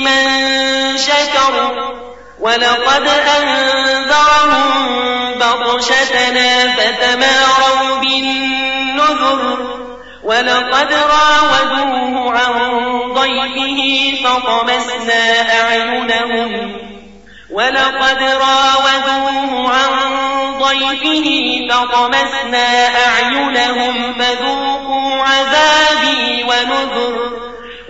من شكر. ولقد أنذرهم بطشتنا فتماروا بالنذر. ولقد راودوه عن ضيفه فطمسنا أعينهم. ولقد راودوه عن ضيفه فطمسنا أعينهم. فذوقوا عذابي ونذر.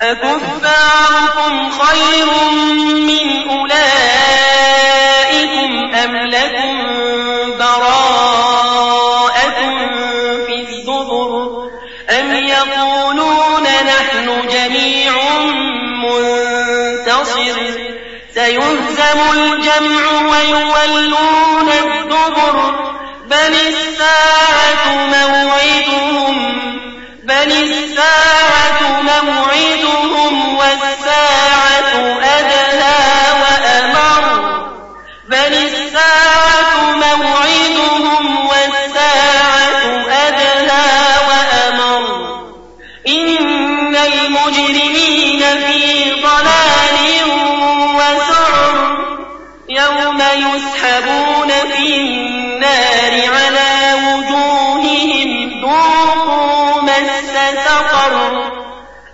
أكفاركم خير من أولئكم أم لكم براءة في الزبر أم يقولون نحن جميع منتصر سيهزم الجمع ويولون الدبر بل الساعة موعدهم بل الساعة موعدهم والساعة أدهى وأمر بل الساعة موعدهم والساعة أدهى وأمر إن المجرمين في ضلال وسعر يوم يسحبون في النار على